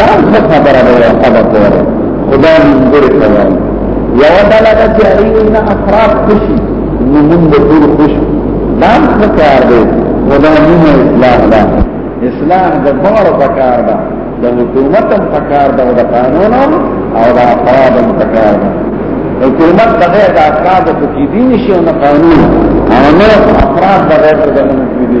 دا څه خبره ده یا خبره ده خدا منظور کوي یو ډله ده چې هغه نه افراد خوشي نو موږ به ټول خوشي دا څه کار دی خدا موږ اصلاح ده اصلاح د بار پکار ده د حکومت هم پکار ده او د قانون هم او د افراد هم پکار ده حکومت بغیر د افراد څخه کیدی نشي او نه قانون او نه افراد بغیر د قانون کیدی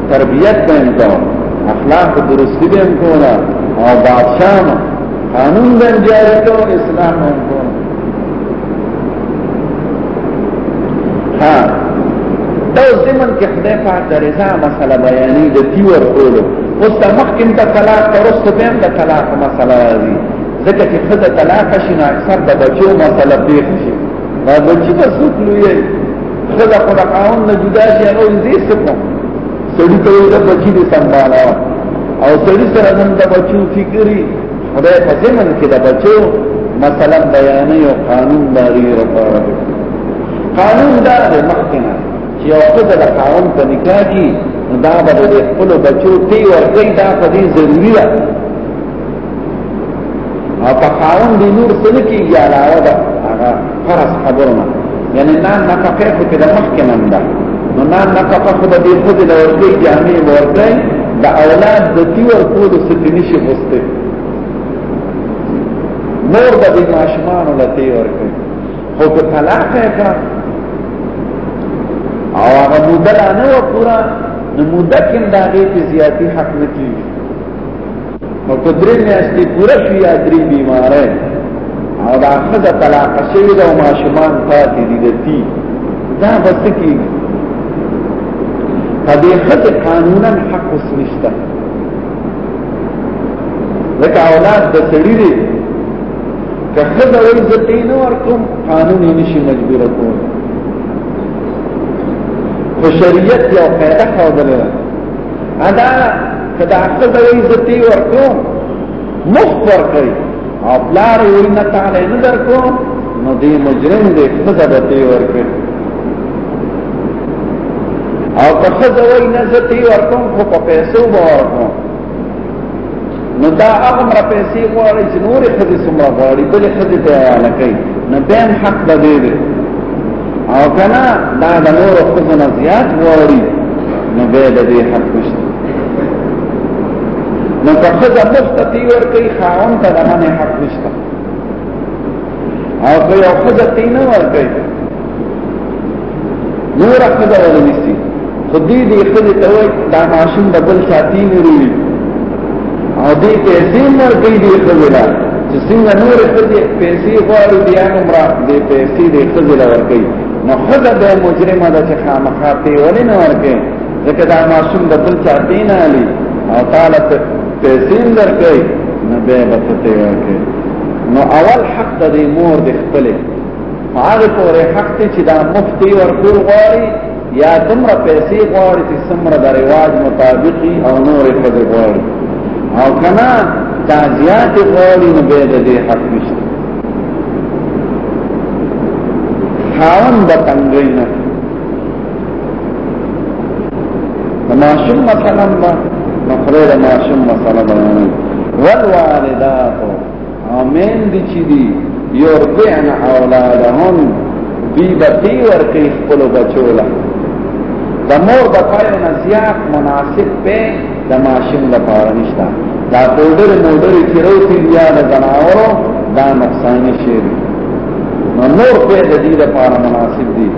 تربیت به هم کوو اخلاق درستی به هم کوو او بادشاہ قانون به هم جاری کوو اسلام هم کوو ها دا زمن کې خدای پاک د رضا مسله بیانې د دی ورکولو اوس د مخکې ته طلاق ترسته به هم د طلاق مسله راځي ځکه چې خدای طلاق شي نو اکثر د بچو مسله پیښ شي دا بچی ته څوک لوی کله خو د قانون نه جدا شي هغه دې څه کوم سړي ته د بچی دې سمبالا او سړي سره نن د بچو فکرې خدای په دې من کې د بچو مثلا بیانې او قانون داري لپاره قانون دا د مخکنه چې یو خدای د قانون په نکاح کې دا به د خپل بچو تی ورته دا په دې ضروري ده او په خاون دی نور سره کې یا علاوه ده هغه فرض خبرونه یعنی نان نفقه خو په مخ کې نن ده نو نان نفقه خو به دې خو د ورته جامې ورته د اولاد د دې ورته د ستې نشي غوسته نور به د ماشومان لته ورته خو په طلاق کړه او هغه مدل نه و پورا نو مدکن دا دې زیاتی حق نه کیږي او کدرې نه استي پوره شي یا درې بیماره او دا خزه طلاق شوی دا او ماشومان پاتې دي دتی دا بس کی هدي خزه قانونا حق نشته لکه اولاد د سړي دي که خزه وي زتې نه ورکوم قانون یې نشي مجبور کوم خو شریعت یو قاعده خو دلته ادا کدا عقل د عزت ورکو مخ پر کوي او پلار یې نه تعالی نه درکو نو دې مجرم دې خدا د تی ورکو او که خدا وای نه زتی ورکو خو په پیسو به ورکو نو دا هغه مر پیسې غواړي چې نور خدي سمره غواړي بل خدي ته نه کوي نه بهم حق ده دې او کنا دا د نور خود نه زیات ووري نو به د دې حق نشته نو که خزه مستتی ور کوي خاون ته د نه حق نشته او که یو خزه تینه ور کوي نور خزه ورنسي خو دې دې خځې ته وایي دا ماشوم د بل چا دین وروړي او دې پیسې ورکوي دې خځې له چې څنګه نور خځې پیسې غواړي بیا نو مرا دې پیسې دې خځې له ورکوي نو خځه به مجرمه ده چې خامخا ته ولې نه ورکوي ځکه دا ماشوم د بل چا دین علي او تعالی ته پیسې درکوي نو به به ته ورکوي نو اول حق د مور د خپلې هغه پورې حق ته چې دا مفتی ورکول غواړي یا تمره پیسې غواړي چې سمره د رواج مطابقي او نور په دې غواړي او کنا تعزیات غواړي نو به دې حق نشته خاون د تنګي نه ماشوم مثلا ما مخره ماشوم مثلا والوالدات امین دي چې دي یرضعن اولادهن دی بتی ورکی خپل بچولا د مور د پای نه زیات مناسب په د ماشوم لپاره نشته دا پودر مودر چې روتی بیا د زناورو دا نقصان شي نو نور په د دې لپاره مناسب دي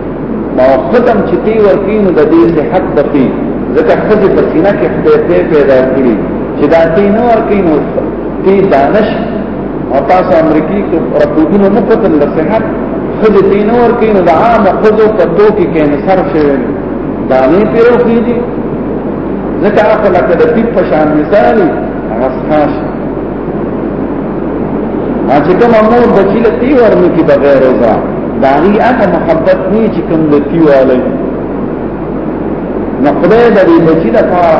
او ختم چې تی ورکی نو د دې صحت بقي ځکه خځه په سینه کې خپل پیدا کړی چې دا تی نور کینو تی دانش او تاسو امریکای کو رپورټونه نه کتل د صحت خود دین اور کین د عام خود په تو کې کینسر شوی دا نه پیرو کیږي ځکه هغه لکه د پیپ په شان مثالی غسخاش چې کوم امور بچی له تی ورنو کې بغیر رضا دا غي هغه محبت نه چې کوم د تی والي نو خدای د دې بچی لپاره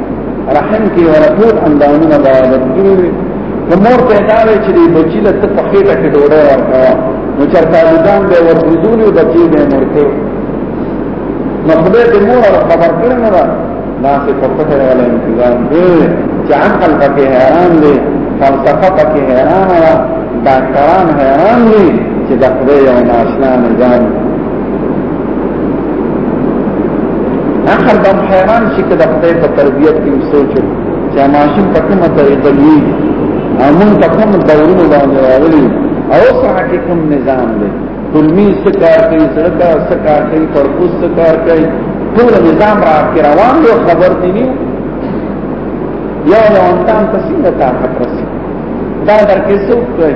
رحم کې ورکول اندامونه باید کړی کومور ته دا وی چې بچی له ته په خېټه کې ډوډۍ ورکړه نو چرته لګان به ورغوزونی بچی به مرته نو خدای دې مور او خبر کړی نه دا لا څه په پټه ولا انتظار دی چې عقل پکې حیران دی فلسفه پکې حیران دی ډاکټران حیران دي چې د خدای یو ناشنا نظام اخر دم حیران شي کده خدای په تربیت کې سوچو چې ماشوم په کومه طریقه دی امون په کوم دورونو باندې راغلی او سره کې کوم نظام دی کلمی سکار کوي سرکا سکار کوي پرپوس سکار کوي ټول نظام را کې روان یو خبر دی نه یا یو انسان ته څنګه طاقت رسي دا درکې څوک کوي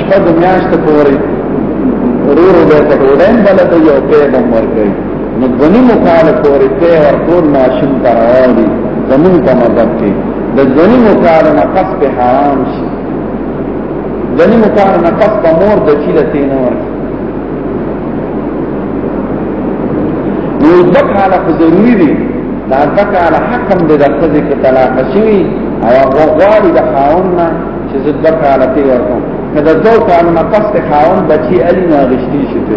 شپږ میاشتې پورې ورور به په ډوډۍ بلد یو په بم ورکړي نو غني مو کال پورې په ورکول ماشوم تر راوړي زمون په مذهب کې د غني مو کال نه پس په حرام شي غني مو کال نه پس په مور د چیله تین ورکړي نو ځکه علا خو ضروري دي دا ځکه علا حکم دې د خځې کې طلاق شي او هغه غواړي د خاوند نه چې زه دوه کاله پی ورکوم نو د دوه کالو نه پس ته خاون بچي علي نه غشتي شي ته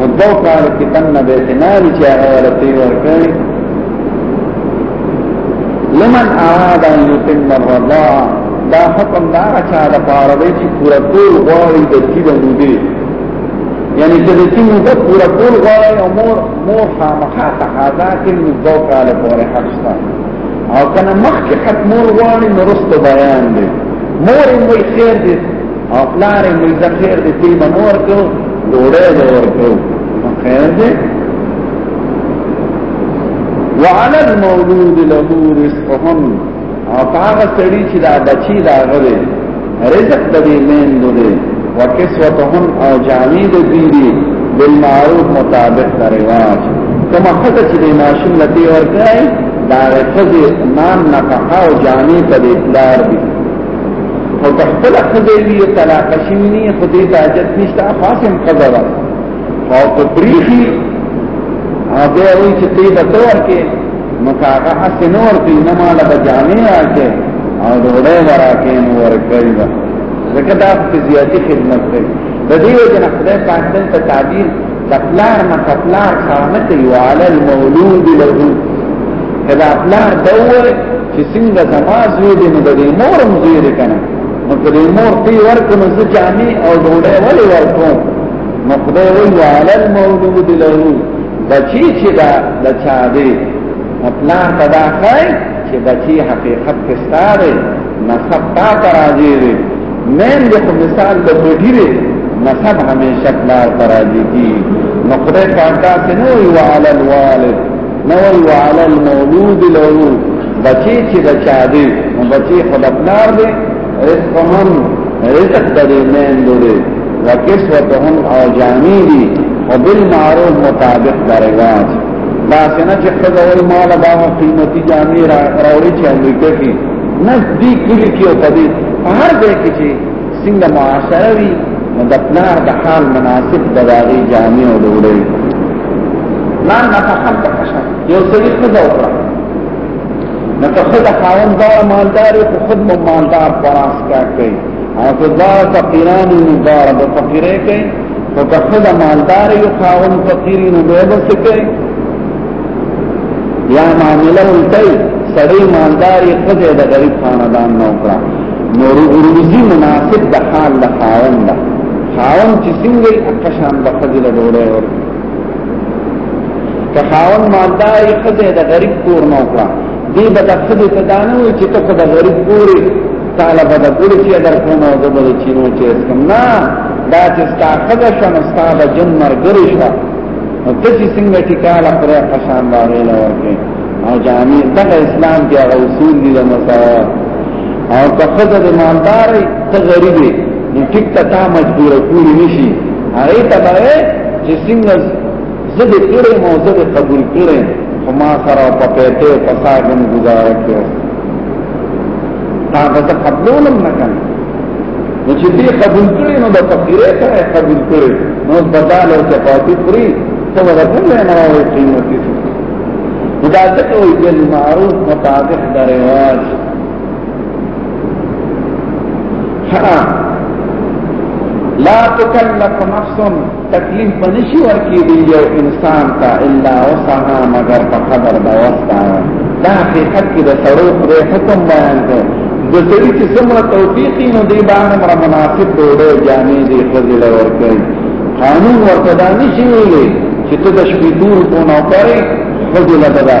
او دوه کاله کې تن نه به تنال چې هغه ولا پی ورکړي لمن اراد ان يتم الرضاعه دا حکم دا چا د پاره دی چې پورا ټول غواړي د دې د مودې یعنی چې د دې مودې پورا ټول غواړي او مور مور خامخا تقاضا کوي نو دوه کاله پورې حق شته او کنه مخکې ختمول غواړي نو رستو بیان دی مور یې وایي خیر دی او پلار یې وایي زه خیر دی دوی به نه ورکړو ډوډۍ به ورکړو نو خیر دی وعلى المولود له رزقهم او هغه سړي چې دا بچي دا غوي رزق د دې میندو دی وکسوتهن او جامې د دوی دی بالمعروف مطابق د رواج کومه خزه چې د ماشوم لته ورکړي دا خزه نام نفقه او جامې په دې پلار دی او تخپل خزه وی طلاق شي نه خو دې تاجت نشته خاصم قدره او په بریخي هغه وایي چې تی به تور کې نو هغه حق نه ورته نه مالا به جامع راکې او ډوډۍ ورکې نو ورکړي دا ځکه دا په زیاتی خدمت کوي د دې وجه نه خدای پاک دې ته تعبیر تپلار نه تپلار خامت یو علی المولود له کدا پلار دوه چې څنګه زما زوی دې نو د دې مورم زوی دې کنه نو په دې مور تی ورکه نو ځکه او ډوډۍ ولې ورکوم نو خدای وی وعلى المولود له بچی چې دا د چا دی خپل تدا خای چې بچی حقیقت کې ستاره نسب تا تراځي دی مین د مثال د بډی دی نسب همیشه پلار تراځي کی نو خدای پاک دا څنګه وی وعلى الوالد نو وی وعلى المولود له بچی چې د چا دی نو بچی خپل پلار دی رزق من رزق دې مین دوی وکسوتهم او جامې دي او بالمعروف مطابق درواج دا څنګه چې خدای مال دا قیمتي جامې را راوړي چې امریکا کې نه دې کلی کې او پدې هر ځای کې چې څنګه معاشره وي نو د پلار د حال مناسب د داغي جامع او ډوډۍ نه نه فقط کښه یو سړي خدا وکړه لکه خود خاوندار مالدار خو خود مو مالدار پراس کا کوي او که دا فقیران نو دا د فقیره کوي او که خود مالدار یو خاون فقیری نو به بس کوي یا معاملې ولتای سړی مالدار خود د غریب خاندان نو کړه نور ورمزي مناسب د حال د خاوند خاوند چې څنګه اقشان د خځې له ډوړې ورته که خاون مالداري خزه د غریب کور نه وکړه دی به د خزه ته دانه وي چې ته د غریب کورې طالب د ګوري چې در کوم او د بل چینو چې کم نه دا چې ستا خزه شنه ستا د جن مرګري شو نو د چې څنګه ټیکاله پرې قشان باندې لورکې او جامع دغه اسلام کې هغه اصول دي د مساوات او که خزه د مالداري ته غریبي نو ټیک ته تا مجبور کولی نشي هغه ته به چې څنګه زه دې کړې مو زه دې قبول کړې خو ما سره په پېته په ساګم گزاره کړو تا به ته قبولم نه کړم نو چې دې قبول کړې نو د فقیرې سره قبول کړې نو بدل او چپاتی پوری ته ورته نه نه وایي قیمتي خدا ته کوي بالمعروف مطابق د رواج لا تکلف نفس تکلیف بنشي ورکی دی یو انسان ته الا وسعها مگر په قدر دا وستا دا حقیقت کې د سړو پر حکم بیان دی د سړي چې څومره توفیقی نو دی باندې مر مناسب ډوډۍ جامې دی خزل ورکړي قانون ورته دا نشي ویلي چې ته د شپې دور کو نه کوي خزل ددا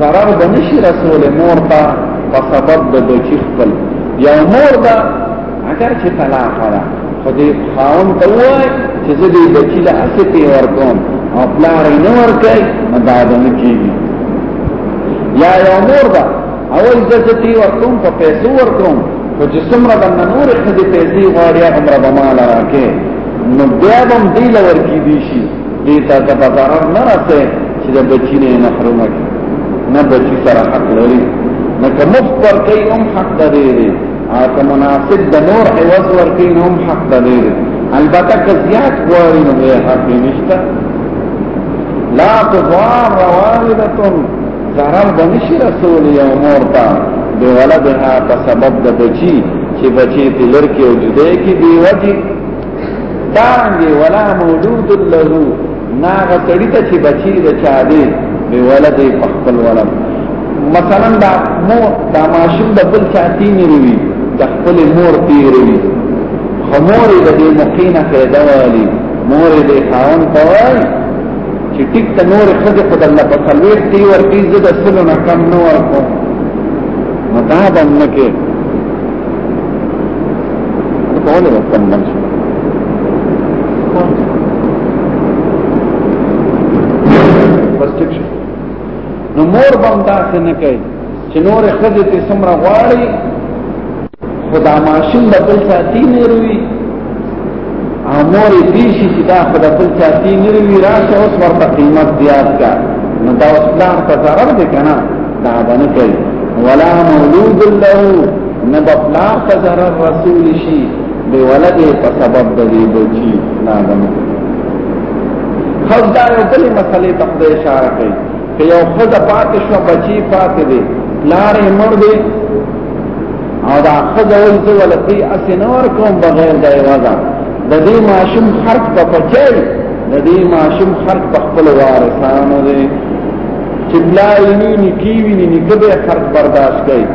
ضرر به نشي رسول مور ته په سبب د بچی خپل یا مور ده اگر چې طلاق ده خو دې خاون ته وای چې زه دې بچی له اسې په ورکوم او پلار یې نه ورکړي نو دا به نه کیږي یا یو مور ده اول زه دې ورکوم په پیسو ورکوم خو چې څومره د نور خدي پیسې غواړي هغه به مال راکې نو بیا هم دې لور کې دي شي دې تا ته په ضرر نه راځي چې د بچی نه محروم شي نه بچی سره حق لري نه کوم پر کوي هم حق لري هغه مناسب د نور عوض ورکړي هم حق لري البته که زیات غواړي نو یې حق نشته لا تضار والده ضرر بنشي رسول یو مور ته به ولدها په سبب د بچی چې بچی تلر کې او جدای کې دی وځي دارنګي ولا موجود له ناغه تړي ته چې بچي د چا دی به ولد په خپل ولد مثلا دا مو دا ماشوم د بل چا تینې وي د خپل مور تیر وي خمور د دې مقینه پیدا والی مور دې خاون ته وای چې ټیک ته نور خځه په الله په سلوي تی ورته زده سلو نه کم نور کو متابم نکه کولای نه تم منځ بس ټیک شو نو مور بم دا څه نه کوي چې نور خځه ته سمره غواړي خدا ماشین د بل ساتي نه روي او مور دې شي چې دا خدای خپل چاپی نه وی راشه اوس ورته قیمت زیات کا نو دا اوس پلان ته ضرر دی کنه دا باندې کوي ولا مولود له نه د پلان ته ضرر رسول شي به ولده په سبب د دې بچي نه باندې خدای یو بل مسلې ته خدای اشاره کوي که یو خدای پاتې شو بچي پاتې دی لارې مړ دی او دا خدای ول ته ولا پی اسنور کوم بغیر د ایوازا د دې ماشوم خرج په پچي د دې ماشوم خرج په خپل وارثانو دی چې بلایلی نکی وی نه کبه خرج برداشت کوي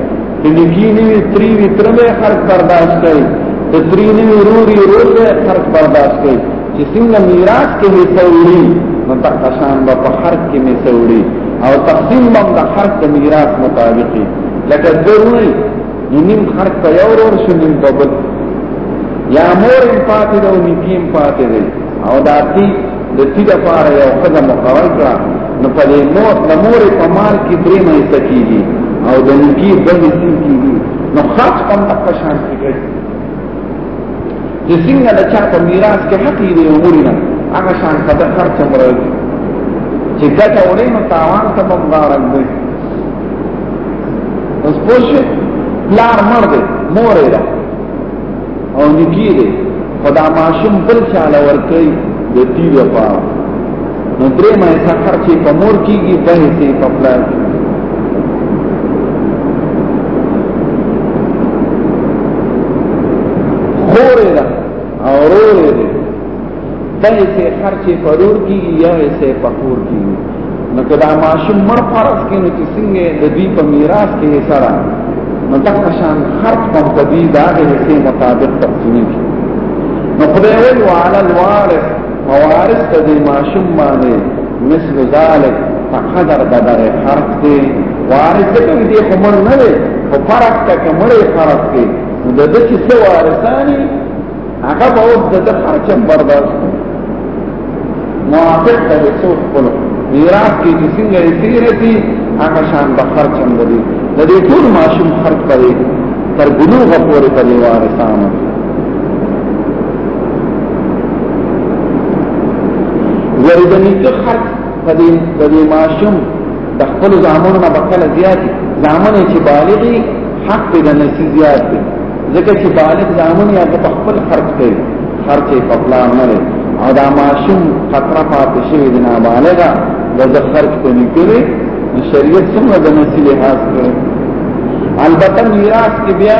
د نکی نه وی تری وی تر به خرج برداشت کوي د تری نه وی روري رور به خرج برداشت کوي چې څنګه میراث کې وسوړي نو تقشان به په خرج کې وسوړي او تقسیم به د خرج د میراث مطابقي لکه ضروري نیم خرق په یو ور شو نیم په بل یا مور هم پاتې ده او نیکی هم پاتې ده او دا تی د تی د پاره یو خزه مقرر کړه نو په دې مور د مور په مال کې درې مې تکیږي او د نیکی بل څه کیږي نو خاص کوم د پښان کې چې څنګه د چا په میراث کې حق یې دی وګوري نه هغه شان قد هر څه مراد چې ګټه وړي نو تاوان ته مبارک دی اوس پوښ لار مر دی مور یې ده او نکی دی خدا معشوم بل چاله ورکړي د دې لپاره نو درې مې سفر چې په مور کېږي به سي په پلان خورې ده او رورې ده به سي خرچې په رور کېږي یا سي په خور کېږي نو که دا ماشوم مر فرض کې نو چې څنګه د دې په میراث کې سره نو دغه شان خرج په دې دا د حصے مطابق تقسیم کیږي نو خدای ویل وعلى الوارث موارد ته د ماشوم باندې مثل ذلک په قدر د دغه فرق دی وارث ته دې خو مړ نه دی خو فرق ته کمړې فرق دی د دې چې څو وارثانی هغه به اوس د خرچ برداشت موافق ته څو خپل میراث کې چې څنګه یې تیرې دي هغه شان به خرچ هم دی د دې ټول ماشوم خرچ کوي تر بلوغ پورې په وارثانو یعنی د نیکه خط په دې په دې ماشوم د خپل زامنو نه بکل زیات زامن چې بالغي حق په د نسی زیات دي ځکه چې بالغ زامن یا په خپل خرج کوي خرج په پلان نه لري او دا ماشوم خطر پاتې شوی د نابالغه د خرج په نکوي د شریعت څخه د نسی لحاظ کوي البته میراث کې بیا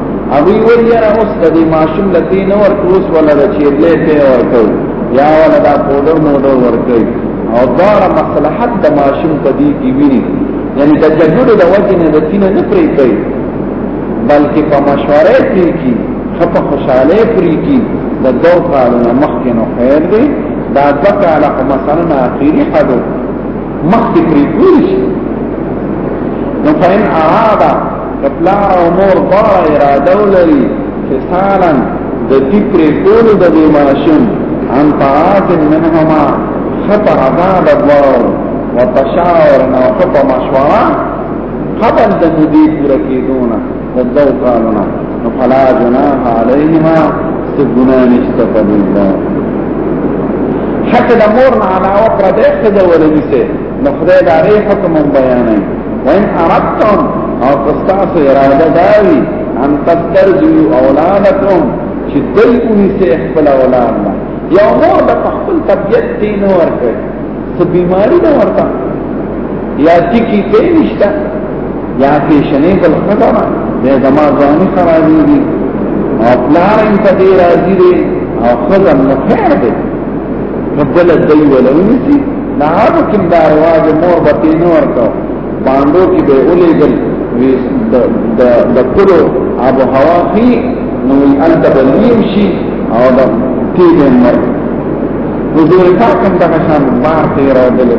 ابي ویل یاره اوس د دې ماشوم لته نه ورکوس ولا د چیرلې ته ورکو یا ولا دا پودر موډر ورکو او دا مصلحت د ماشوم په دې کې ویني یعنی د جګړو د وجه نه د تینه نه پرې کوي بلکې په مشوره کې کی خپ خوشاله پرې کی د دوه کالو مخکې نو خیر دی دا دوه کاله مثلا اخیری حدو مخکې پرې کوي نو فإن أراد پلار او مور با اراده ولري چې سالا د دې پرې کول د دې ماشوم ان طاعت منهما خطر عذاب الله وتشاورنا خطر مشورا قبل د دې پوره کېدونه د دوه کالونه فلا جناح عليهما سګنا نشته په دې حتی د مور نه علاوه پر دې څه د ولې نو خدای دا غي حکم بیانوي وان اردتم او تاسو اراده داوي ان تسترجو اولادکم چې دوی کوی سه خپل اولاد نه یو مور د خپل طبيعت دی نه ورکړي څه بیماری نه ورته یا چې کی ته نشته یا کې شنه بل خبره نه زما ځاني خرابې دي او پلار ان ته دی راځي او خدام نه خیر دی قبل الدی ولونسی دا هغه کوم دا رواج مور به تینو ورکو باندو کې به ولېګل وی د د د کلو ابو هوا کی نو ال تبلیم شي او د تیګ مر حضور پاک هم دغه شان بار تیر او دل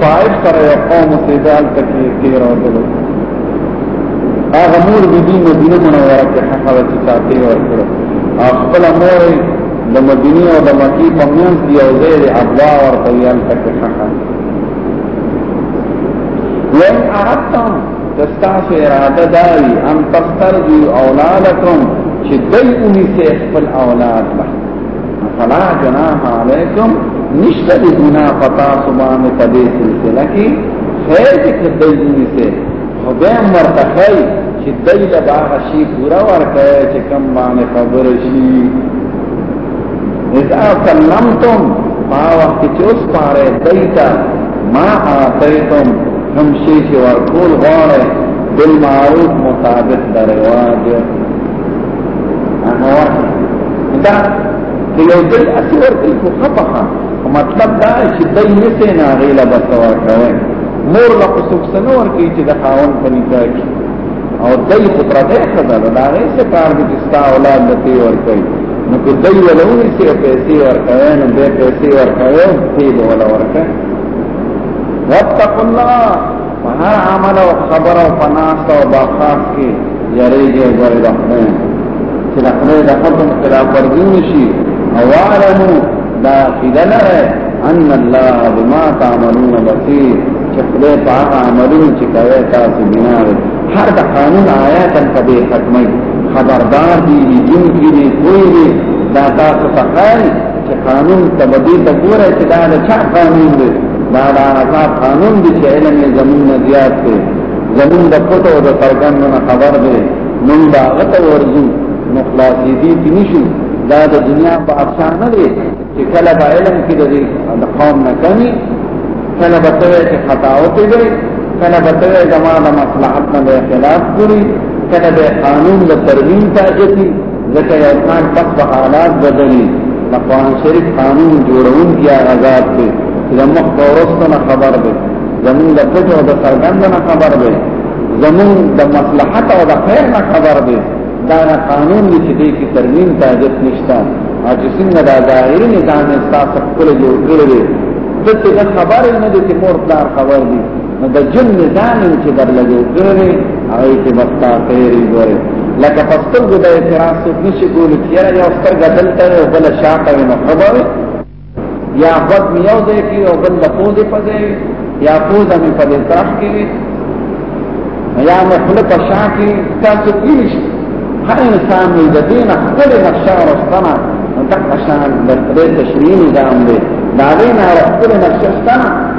فائد سره یو قوم سیدال تکي تیر او دل هغه مور بي بي مدینه منوره کې حفاظت ساتي ورکړو خپل مور د مدینه او د مکی په منځ کې یو ځای دی ابلا ورته ویل تکه څنګه وان اردتم تستاسو اراده داری ان تسترجی اولادکم چې دای اونی سه خپل اولاد له فلا جناح علیکم نشته د ګنا پتا سبحانه په دې سلسله کې خیر دې کړی اونی سه نو به مرته کوي چې دای له باغ شي پورا ورکه چې کم باندې خبر شي اذا سلمتم ما وخت چې اوس پاره دایتا ما اعطيتم هم شي چې ورکول غواړي بالمعروف مطابق د رواج هغه دا چې یو بل اثر کوي خو خپخه مطلب دا چې دای نه ته نه غیله بتور کوي مور لا په څوک سنور کې چې د خاون په نکاح کې او دای په تر دې خدا دا نه څه کار دي چې تا اولاد لته ور کوي نو که دای ولونی سي پیسې ور کوي نو به پیسې ور کوي ته ولا ور کوي واتقوا الله په هر عمل او خبر او پناست او باقاف کې یریږي ګورې د خدای چې د خدای د حکم خلاف ورزي نشي او وعلمو دا عقیده لره ان الله بما تعملون بصیر چې خدای په هغه عملونو چې کوي تاسو بنا هر د قانون آیات په دې ختمي خبردار دي دي دي کوی دا تاسو ته چې قانون تبدی ته ګوره چې دا د چا قانون دی دا د هغه قانون دی چې علم یې زمون نه زیات دی زمون د پټو او د څرګندو نه خبر دی مونږ به هغه ته ورځو نو خلاصېدي کې نشو دا د دنیا په افسانه دی چې کله به علم کې د دې د قوم نه کمی کله به ته چې خطا وکړي کله به ته زموږ د مصلحت نه خلاف کړی کله به قانون د ترمیم تاجتی ځکه یو کان پک په حالات بدلی د قرآن شریف قانون جوړون کیا غزاد دی زموږ په ورستو نه خبر دی زموږ د پټو او د څرګند نه خبر دی زموږ د مصلحت او د خیر نه خبر دی دا قانون دی چې دې کې ترمیم ته حاجت نشته او چې څنګه دا ظاهري نظام یې تاسو خپل جوړ کړی دی دته خبرې نه دي چې مور پلار خبر دي نو د جن نظام چې درلګو کړی هغه کې بستا پیری ګوري لکه پستر ګدا اعتراض څوک نشي کولی چې یاره یو ستر غدل ته او بل شاته نو خبر یا خود میو دې کې او بل لپوز په دې یا پوز مې په دې طرف کې یا مې خپل په شا کې تاسو کې هر انسان دې د دین خپل نقشه ورستنه دغه شان د دې تشریح نظام دی دا نه خپل نقشه ستنه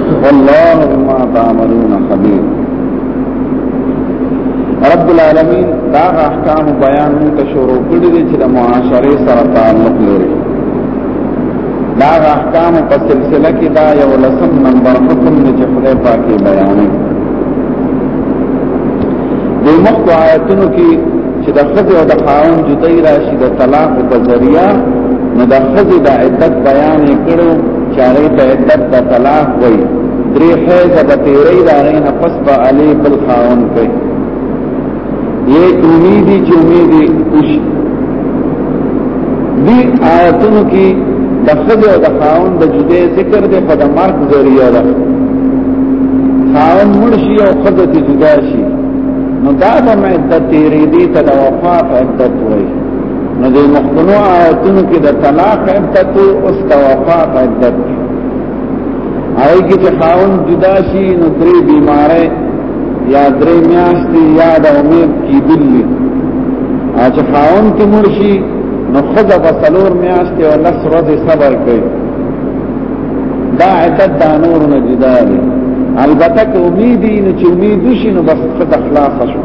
والله بما تعملون خبير رب العالمین دا احکام بیان ته شروع کړی دی چې د معاشره سره تعلق لري دا احکام په سلسله کې دا یو لسم نمبر حکم دی چې خدای پاک بیانوي د مخکو آیتونو کې چې د خځې او د خاوند جدای راشي د طلاق په ذریعہ نو د خځې د عدت بیان کړو چاره ته عدت د طلاق وای درې حیض به تیرې دا نه پس به علی بل خاون کوي یې امیدي چې امیدي خوش دی آیتونو کې د خځه او د خاون د جدې ذکر دی په د مرګ ذریعہ ده خاون مرشي او خځه دې جدا شي نو دا به مې د تیرې دي ته د وفات عدت وای نو د مخکنو آیاتونو کې د طلاق عدت او توفاق عدت هغه کې چې خاون جدا شي نو درې بیمارې یا درې میاشتې یا د امید کې دلی اچ خاون کې مرشي نو خدا په څلور میاشتې او لس ورځې صبر کوي دا عدت د نور نه جدا دی البته که امیدی نو چې امید وشي نو بس خدای خلاص شو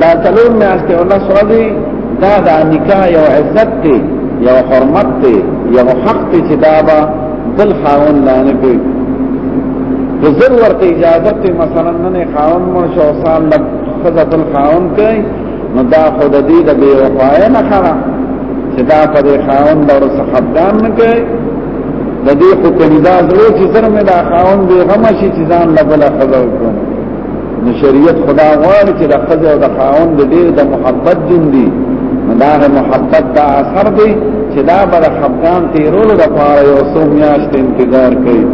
دا تلون میں آستے اللہ صلی اللہ علیہ دا دا نکاح یو عزت تی یو حرمت تی یو حق تی چی دا با دل خاون لانه کوي د زر ورته اجازه ته مثلا نن خاون مو شو سال لګ خزه بل خاون کوي نو دا خود دې د بے وفای نه خره چې دا پر خاون دور څخه خپګان نه کوي د دې په کلیدا زړه چې سره مې دا قانون به غم شي چې ځان له بل خزو کوم نو شریعت خدا غواړي چې د خزو او د قانون د ډېر د محبت جون دي دا محبت دا اثر دی چې دا بر خفقان تیرولو د پاره یو څو میاشت انتظار کوي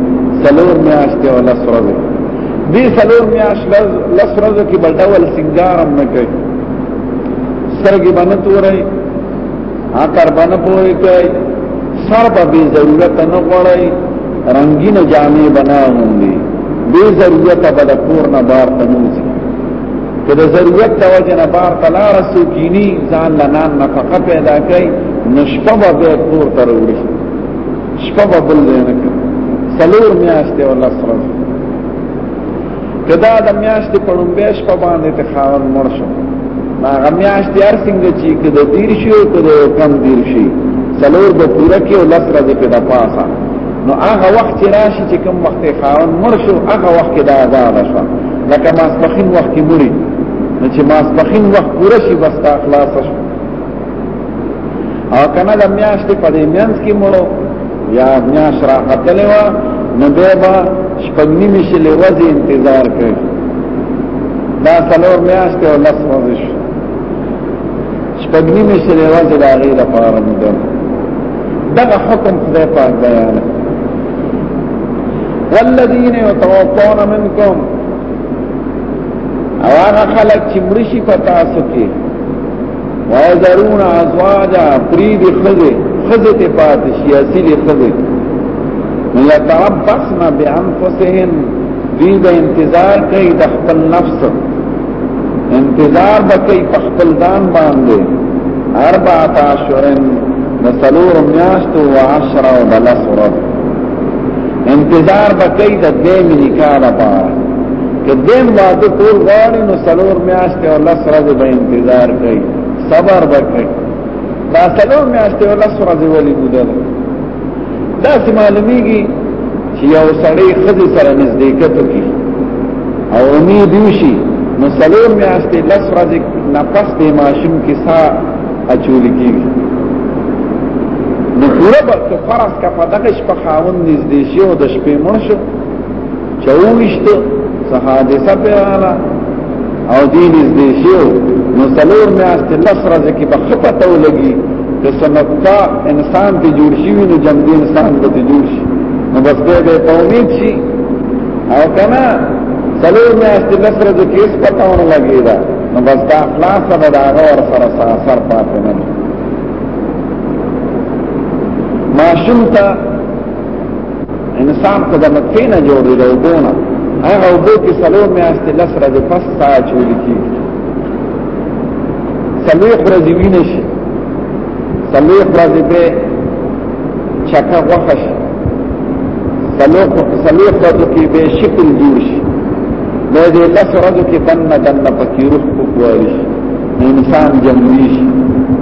سلور میاشت او لس ورځې دې سلور میاشت لس ورځې کې بل ډول سنگار هم نه کوي سرګي باندې تورای اکر بنه پوری کوي سر به بی ضرورت نه غړی رنگین جامې بناوندي بی ضرورت به د کور نه بار تنوځي که د ضرورت د وجه نه بار تلار سو کینی ځان لنان نفقه پیدا کوي نشپه به کور تر وړي شپه به بل نه کوي سلور میاشتې ولا سره کدا د میاشتې په لومبې شپه باندې ته خاون مړ شو ما غمیاش تیار څنګه چې کده دیر شي او کده کم دیر شي څلور به پوره کې او لس راځي په دپاسه نو هغه وخت چې راشي چې کوم وخت خاون مړ شو هغه وخت کې دا آزاد شو لکه ماسپخین وخت کې مړي نو چې ماسپخین وخت پوره شي بس تا خلاص شو او کنه د میاشت په دې میانس کې مو یا میاش را قتلې وا نو به با شپږنی مشي لوځي انتظار کوي دا څلور میاشت او لس ورځې شو شپږنی مشي لوځي دا غي د پاره مو دغه حکم خدای پاک بیان والذین یتوفون منکم او هغه خلک چې مرشي پتا سکے ويذرون ازواجا فريد خزه خزه ته پات شي اصلي خزه يتعبسن بانفسهن دې د انتظار کوي د خپل نفس انتظار بکې په خپل ځان باندې اربعه اشهر نسلور میاشت و عشر و دلس ورد انتظار به کوي د دې نکاح لپاره که دې واده کول غواړي نو څلور میاشتې او لس ورځې به انتظار کوي صبر به کوي دا څلور میاشتې او لس ورځې ولې موده ده داسې معلومیږي چې یو سړی ښځې سره نزدېکت وکړي او امید وشي نو څلور میاشتې لس ورځې نه پس د ماشوم کې ساه اچول کیږي نو پورا به ته فرض کا په دغه شپه خاون نږدې شي او د شپې مړ شو چويشت څه حادثه پیراله او دې نږدې شي نو څلور میاشتې لس ورځې کې به خپه تو لګي د سنتکا انسان ته جوړ شي نو جنګ دې انسان به ته جوړ شي نو بس به به امید شي او کنه څلور میاشتې لس ورځې کې څه پتاونه لګي دا نو بس دا خلاص به دا غور سره سره سر پاتې نه ماشوم ته انسان ته د مکې نه جوړ دی وګونه هغه وګو کې سلور میاشتې لس ورځې پس ساعت چول کیږي سلور ورځې وینې شي څلور ورځې به چکه غوښه شي څلور څلور ورځو کې به شکل جوړ شي نو دې لس ورځو کې دنه دنه پکې روح کوی شي انسان جمعي شي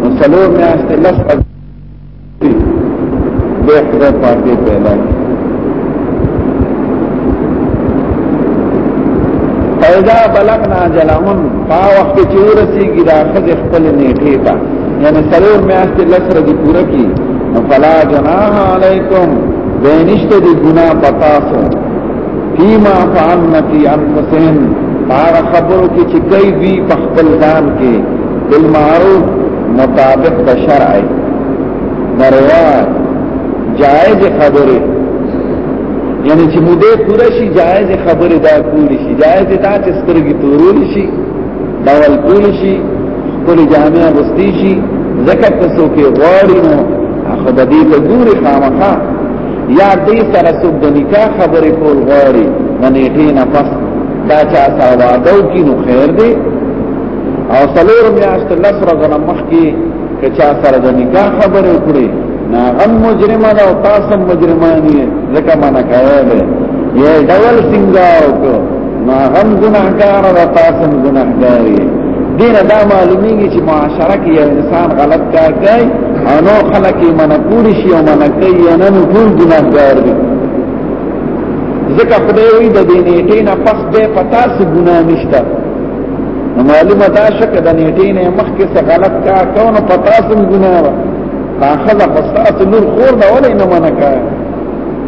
نو څلور میاشتې لس ورځې به خدای پاک دې پیدا کړي فإذا بلغنا جلمن فا وقت چورسی گی دا خز اخبر نیٹی تا یعنی سلور میاشت لسر دی پورا کی فلا جناح علیکم بینشت دی گناہ پتاسو فیما فعلنا فی انفسهم پارا خبرو کی چکئی بی پخپل دان کی بالمعروف مطابق دا شرعی نرواد جائز خبری یعنی چې مودې پوره شي جائز خبره دا کولی شي جائز دا چې سترګې تورول شي ډول کول شي خپل جامع غستی شي زکه تاسو کې غواړي نو هغه د دې ته ګوري خامخا یا دې سره سود د نکاح خبرې کول غواړي باندې دې نه پس دا چا سره وعده کی نو خیر دی او څلور میاشت لس ورځې مخ کې که چا سره د نکاح خبرې وکړي نا غم مجرمه دا او تاسو مجرمانی زکه معنا کوي یې ډول سنگار وکړو ما هم ګناهګار او تاسو هم ګناهګار یې دین دا معلومیږي چې معاشره کې یو انسان غلط کار کوي او نو خلک یې منقول شي او منقي یې نه نو ټول ګناهګار دي ځکه خدای وي د دې نیټې نه پس به پتا سي ګناه نشته نو معلومه دا شکه د نیټې نه مخکې څه غلط کار کوي نو پتا سم ګناه وا اخذ فساس نور خور دا ولې نه منکه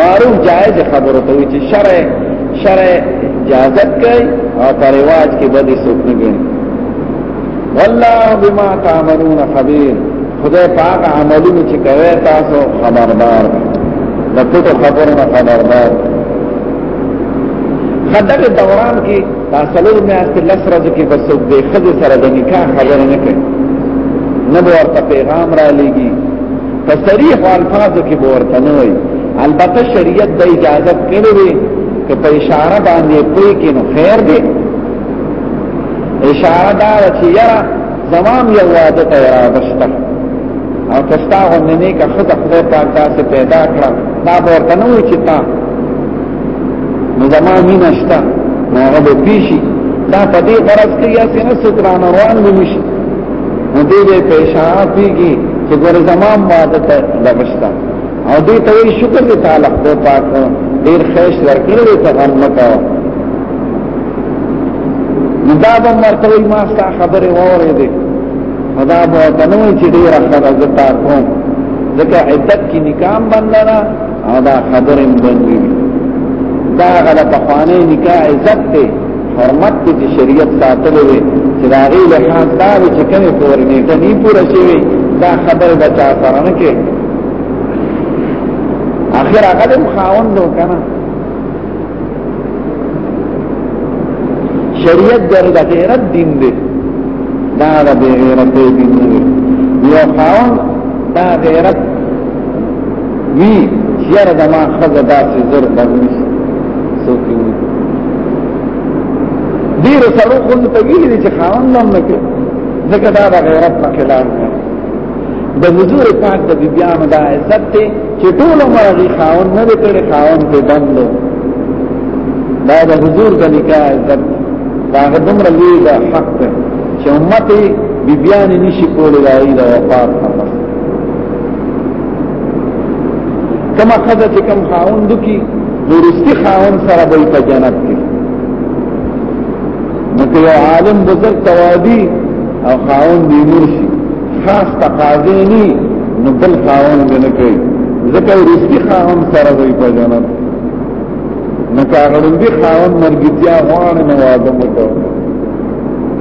معروف جائز خبرو ته وی چې شرع شرع اجازت کوي او په رواج کې به دې څوک نه ګڼي والله بما تعملون خبير خدای پاک عملونه چې کوي تاسو خبردار د ټول خبرو نه خبردار خدغه دوران کې تاسو له میاشتې لس ورځې کې بس څوک دې خدای سره د نکاح خبره نه کوي نه ورته پیغام را لېږي په صریح الفاظو کې ورته نه وي البته شریعت د اجازه کړې وي چې په اشاره باندې پوي کې نو خیر دی اشاره دا چې یاره زمام یو واده ته را بشته او کستا غنه نه کا خدای خدای پاک تاسو پیدا کړه دا ورته نه وي چې تا نو زما مینه شته نو هغه به پیشي دا په دې غرض کې یا څنګه سترانه روان نشي دې دې پېښه پیږي چې ګور زمام ماده ته لګښتا او دې ته شکر دې تعالی خدای پاک ډیر خیش ورکړي ته غم مکو دا به مرته ما ستا خبره وره دې خدا به تنوي چې ډیر خبره زتا کوم ځکه عدت کې نکام بندره او دا قدر هم بندوي دا غلا پخوانه نکاح عزت ته حرمت ته چې شریعت ساتلې وي چې دا غي له خاص دا چې کومه پورې نه ته نه پوره شي دا خبر بچا سره نه کې اخر هغه د خاوند نو کنه شریعت در د غیرت دین دی دا د غیرت دین دی یو خاوند دا غیرت وی یاره د ما خزه داسې زر بنوي څوک یې ډیر سره خو ته ویل چې خاوند هم نه کوي ځکه دا د غیرت په خلاف دی د حضور پاک د بیان دا عزت ته چې ټول مرغي خاون نه کړي خاون ته بند دا د حضور د نکاح عزت دا غدم رلی دا حق ته چې امت بیان نشي کولای دا وفات کما خزه چې کم خاوند کی ورستی خاوند سره به په جنت کې نو یو عالم بزرگ توادی او خاوند دی مرشي خاص تقاضی نی نو بل خاوند نه کوي ځکه ورستی خاوند سره به په جنت نو کاغړندی خاوند مرګتیا غواړي نو واده مکو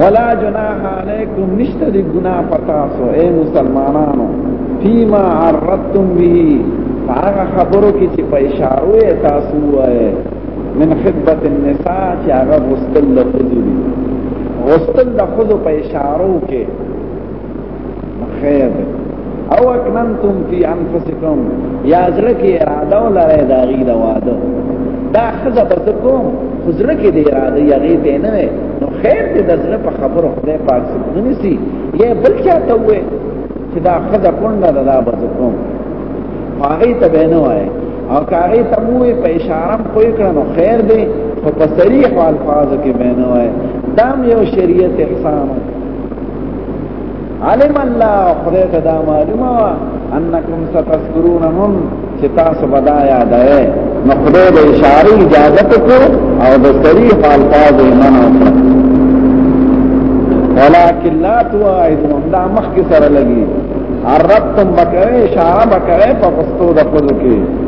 ولا جناح علیکم نشته دی ګناه پتا سو اے مسلمانانو فيما عرضتم به هغه خبرو کې چې په اشاره تاسو وای من خدمت النساء چې هغه غسل لفظ دي غسل لفظ په اشاره کې خیر او اکننتم فی انفسکم یا زړه کې اراده ولرئ دا غي دا واده دا خزه بس کوم خزره کې دی اراده یا غي ته نه نو خیر دې د زړه په خبرو خدای پاک سپنی سي یا بل چا ته وې چې دا خزه کونډه دا, دا بس کوم هغه ته به نه وای او کاغی تموی په اشارم کوئی کرنو خیر دی خو په صریح و الفاظو کې بینوائی دام یو شریعت احسانو علم الله خدای ته دا معلومه وا انکم ستذکرونهم چې تاسو بدا یاد ہے نو خدای د اشاره اجازه کو او د صریح الفاظ منع ولكن لا تواعدون دا مخ کې سره لګي عربتم بکره اشاره بکره په غستو د خپل کې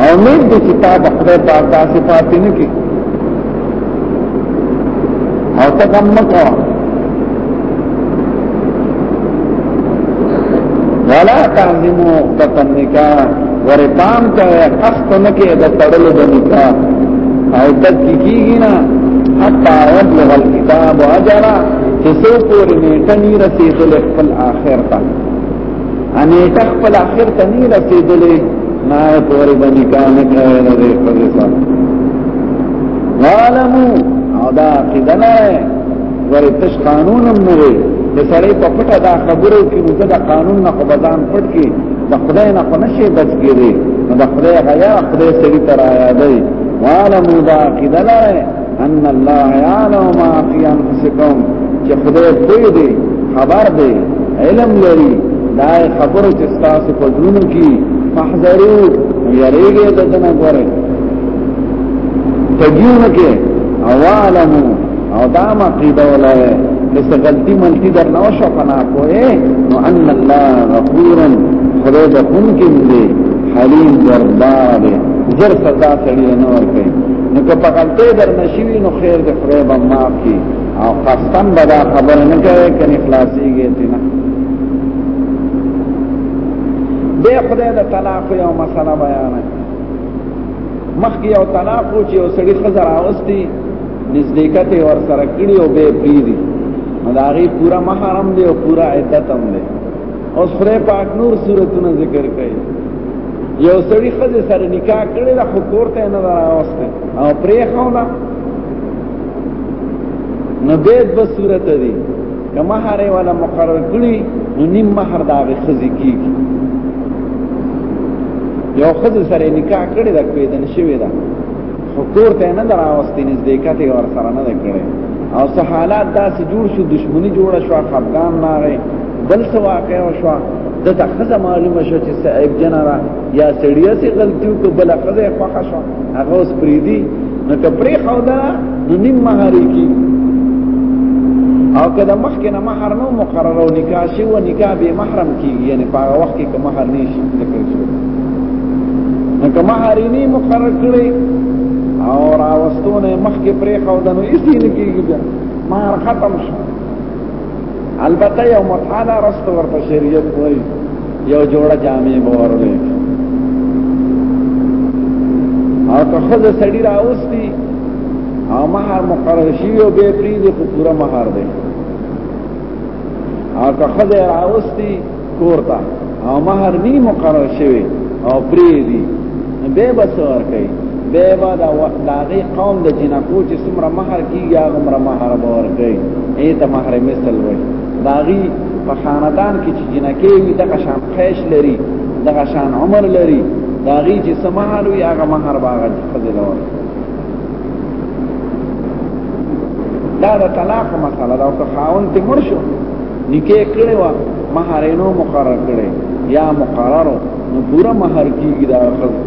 او امید دې چې تا د خدای په اساس پاتې نه کی او ته کوم مکو ولا تعظمو قطن نکاح ورتام ته اخت نه کې د تړلو د نکاح او تک کیږي نه حتا يبلغ الكتاب اجرا چې څو پورې نیټه نیره سي خپل اخر ته انې تخپل اخر ته نه رسیدلې ما پورې باندې کار نه کړی نه دې په دې سره عالمو او دا عقیده نه ورې تش قانون هم نه دی د سړی په پټه دا خبرو کې نو دا قانون نه قبضان پټ کې د خدای نه خو نشي بچ کېږي نو د خدای غیا خدای سړي تر آیا دی عالمو دا عقیده نه ان الله يعلم ما في انفسكم چې خدای کوي دي خبر دی علم لري دا خبره چې تاسو په ځونو کې فحذرو یریږي د دنه غره تجونه کې اوالمو او دا ما قیده ولای لس غلطی ملتی در نو شو پنا کوئے نو ان اللہ غفورا خدای بخون کم دے حلیم دردار دے زر سزا سڑی نور کئی نو که په غلطه در نشوي نو خیر د خدای به معاف کی او قصدن به دا خبر نه کوي کني خلاصيږي تینا به خدای د طلاق یو مسله بیان مخکې یو طلاق و چې یو سړي خزر اوستي نزدېکت ور سره کړی او به پری دي مداري پورا محرم دی او پورا عدت هم دی اوس خدای پاک نور صورتونه ذکر کړي یو سړی خځه سره نکاح کړي د حکور ته نه راوسته او پرې خونه نو دې د صورت دي کما هره ولا مقرر کړي نو نیم مہر دا به خزي کیږي یو خزه سره نکاح کړي دا کوي د نشوي دا کور ته نه دراوستي نزدېکته ور سره نه کړي او سه حالات داسې جوړ شو دښمنی جوړ شو خفقان ناغې بل څه واقع شو د تخزه معلومه شو چې صاحب جنرا یا سړیا سي غلطیو کو بل خزه خوښ شو هغه اوس پریدي نو کپری خو دا نو نیم مهاري کی او کله مخکې نه مہر نو مقرره او نکاح شي او نکاح به محرم کیږي یعنی په هغه وخت کې که مہر نشي ذکر شي نکه محرینی مقرر کړی او راوستونه مخکې پرې خو دنو اسی نکیږي بیا مار ختم شو البته یو مطالعه رست ورته شریعت وای یو جوړه جامې بورلې او که خود سړی راوستی او مہر مقرر شي او به پری دې پورا مہر دی او که خود راوستی کورتا او مہر نی مقرر شوی او پری دی به بس ورکي به با دا داغي قوم د جنکو چې څومره مہر کیږي هغه مر مہر به ورکي ایت مہر مثل وي داغي په خاندان کې چې جنکې وي دغه شان خیش لري دغه شان عمر لري داغي چې سمهر وي هغه مہر باغ خزل ورکي دا د طلاق مسله دا او خاون ته مرشو نکه کړي وا مہرینو مقرر کړي یا مقرر نو پورا مہر کیږي دا خلک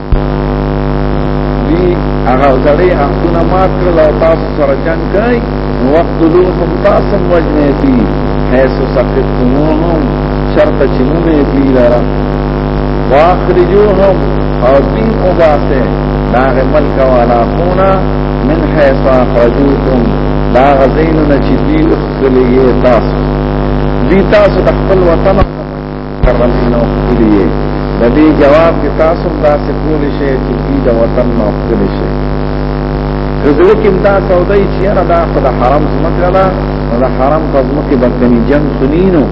دی هغه سړی عهدونه مات کړل او تاسو سره جنگ کوي نو وقتلوهم تاسو وجنه دي حيث سقطتموهم شرط چې موږ یې دی لاره واخرجوهم او دین وباسه دا ملک والا خونا من حيث اخرجوكم دا غزینو نه چې دی اخلي تاسو دی تاسو خپل وطن کرمین او خپلیه د دې جواب کې تاسو دا څه کول شي چې دې د وطن نو خپل شي زړه کې دا سودای چې را دا خد حرام زمکه ده دا حرام په زمکه برکني جنگ سنینو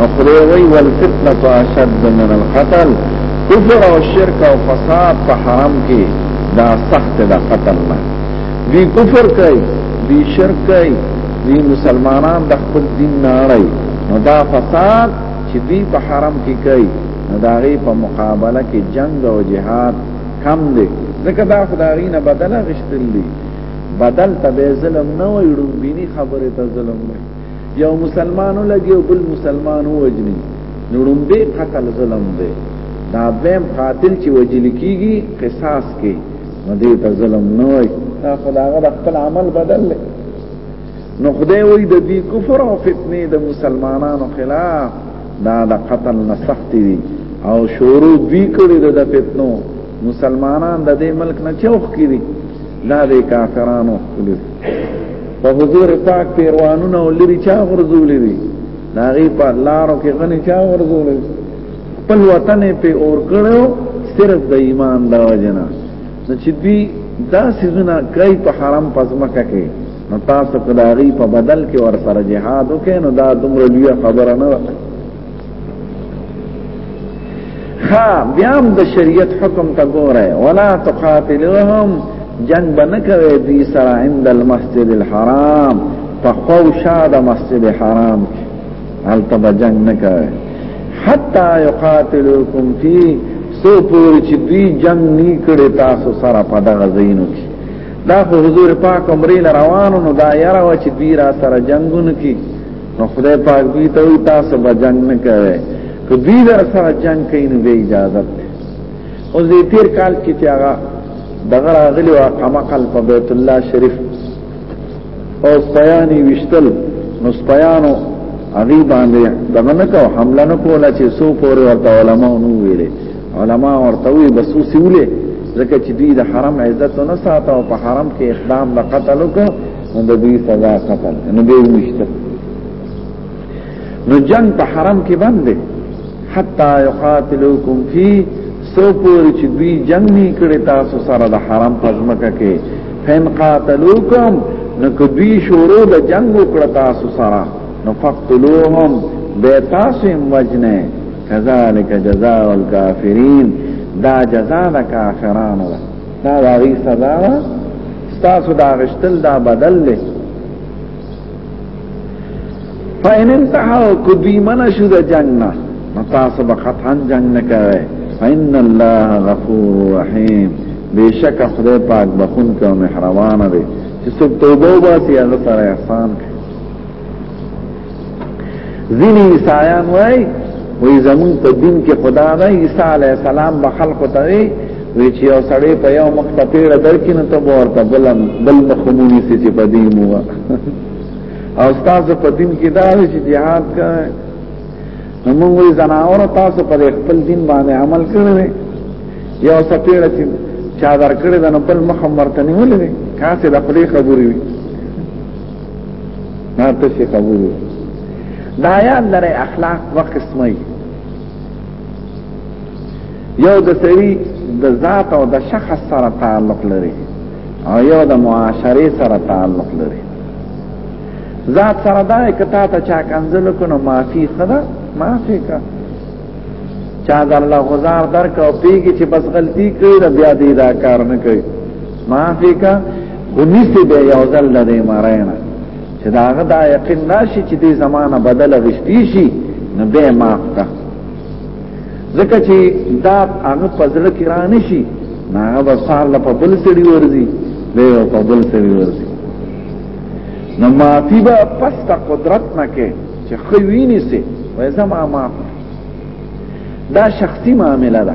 او خدای وی والفتنه اشد من القتل کفر او شرک او فساد په حرام کې دا سخت ده قتل نه وی کفر کوي وی شرک کوي وی مسلمانان د خپل دین نه اړای نو دا فساد چې دوی په حرم کې کوي نو دا غي په مقابله کې جنگ او جهاد کم دی ځکه دا خدای نه بدل غشتل دي بدل ته به ظلم نه وي ډوبینی خبره ته ظلم وي یو مسلمانو لګي او بل مسلمان وجني نورم به قتل ظلم دی دا بهم قاتل چې وجل کیږي قصاص کې مدې ته ظلم نه وي دا خدای غو خپل عمل بدل لې نو خدای وی د دې کفر او فتنې د مسلمانانو خلاف دا د قتل نه سخت دي او شروع دوی کړی د فتنو مسلمانان د دې ملک نه چوخ کړي دا د کافرانو خپل په حضور پاک پیروانونه او لري چا غرزولې دي ناغي په لارو کې غني چا غرزولې خپل وطن په اور کړو صرف د ایمان د وجنه نو چې دوی دا سيزونه کوي په حرام پزمکه کې نو تاسو کداغي په بدل کې ور سره جهاد وکړي نو دا دومره لوی خبره نه ده ها بیا د شریعت حکم ته ګوره ولا تقاتلهم جنگ بنکوي دوی سره عند المسجد الحرام په خو شاده مسجد حرام کې هل تبا جنگ نکوه حتی یقاتلوکم فی سو پوری چی دوی جنگ نیکڑی تاسو سر پا دا غزینو کی دا خو حضور پاک عمری لروانو نو دا یرا و چی دوی را سر جنگونو کی نو خدای پاک دوی تاوی تاسو با جنگ نکوه که دوی در سر جنگ کئی نو بی اجازت دی او زی تیر کال کی چی آغا دغر آغلی و اقمقل پا بیت اللہ شریف او سپیانی وشتل نو سپیانو هغه باندې دغه نه کو حمله نه کوله چې سو پورې ورته علما نو ویلې علما ورته وی بس وسولې ځکه چې دوی د حرم عزت نه ساته او په حرم کې اقدام د قتل وکړ نو د دوی سزا قتل نو به وشته نو جنگ په حرم کې باندې حتا یقاتلوکم فی سو پوری چې دوی جنگ نه کړي تاسو سره د حرام پزمکه کې فین قاتلوکم نو دوی شروع د جنگ وکړه تاسو سره نو فقتلوهم به تاسو هم وجنه کذالک جزاء الکافرین دا جزاء د کافرانو ده دا واغی سزا تاسو دا غشتل دا بدل له فإن انتهوا كدوی من شو دا جنگنا نتاسب قطعا جنگ نکوه فإن الله غفور رحيم بشك خدای پاک بخون که محروان دی چې څوک توبه وباسي هغه سره احسان کوي ځینې عیسایان وایي وایي زمونږ په دین کې خدا ده عیسی علیه السلام به خلقو ته وی چې یو سړی په یو مخ ته پیړه درکې نه ته ورته بل بل مخمونی سي چې په دې مو او تاسو په دین کې دا چې jihad کوي موږ وی زناور تاسو په خپل دین باندې عمل کړی یو سپیړه چې چا درکړې ده نو بل مخ مرته نیولې ده کاسه د خپل خبرې وي نه ته شي خبرې دا یا لري اخلاق وقسمه یو د سری د ذات او د شخص سره تعلق لري او یو د معاشره سره تعلق لري ذات سره دا کته ته چا کنزل کنو معافي خدا معافي کا چا د الله غزار درک او پیږي چې بس غلطي کوي د بیا دې دا کار نه کوي معافي کا ونیسي به یو ځل د مرینا چې دا هغه دا یقین ناشي چې دې زمانہ بدل غشتي شي نو به معاف کا ځکه چې دا هغه فضل کې را نشي نه هغه سار له په بل سړي ورزي به په بل سړي ورزي نو معافي به پس تا قدرت نه کې چې خویني سي وې زما معاف دا شخصي معامله ده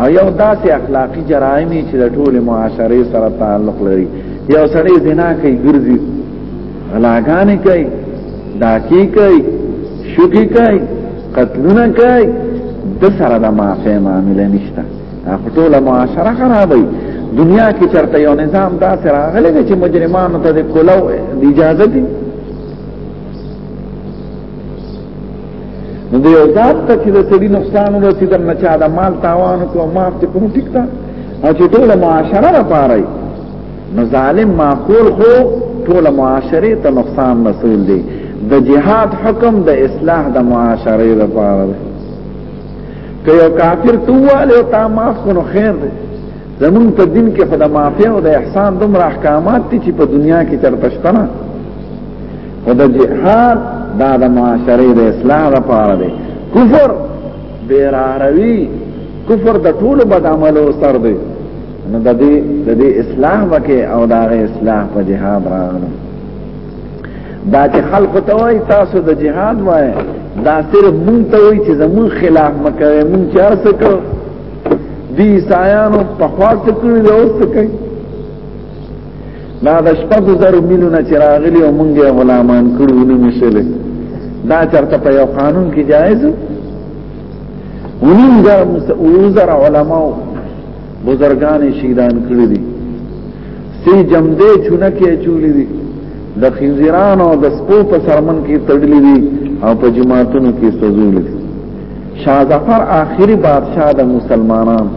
او یو داسې اخلاقی جرایم چې د ټول معاشره سره تعلق لري یو سړی زنا کوي ګرځي علاګانې کوي داکی کوي شوکی کوي قتلونه کوي د سره د معافی معامله نشته هغه ټول معاشره خرابوي دنیا کې چرته یو نظام دا سره راغلی چې مجرمانو ته د کولو اجازه دي نو د یو ذات ته چې د سړي نقصان ورسي د نچا د مال تاوان کو ما ته کوم ټیک تا او چې ټول معاشره را پاره نو ظالم معقول خو ټول معاشره ته نقصان مسول دی د جهاد حکم د اصلاح د معاشره لپاره دی که یو کافر تواله تا معاف کړو خیر دی زمون په دین کې خدای معافي او د احسان دومره احکامات دي چې په دنیا کې تر پښتنه او د جهاد دا د معاشرې د اصلاح لپاره دی کفر بیراروي کفر د ټولو بد عملو سر دی نو د دې د دې اصلاح وکي او دا غي اصلاح په جهاد راغلو دا چې خلق ته وای تاسو د جهاد وای دا صرف مونږ ته وای چې زمون خلاف مکوي مونږ چار څه کو دي سایانو په خاص کړی دی اوس څه کوي دا د شپږو زرو میلیونه چې راغلي او مونږ یې غلامان کړو ونه مشلې دا چرته په یو قانون کې جایز ونیم زر وزر علماء بزرگان شیدان کړی دي سی جمدې چونه کې چولې دي د خنزیران او د سپو په سرمن کې تړلې دي او په جماعتونو کې سوزولې دي شاه ظفر آخري بادشاہ د مسلمانانو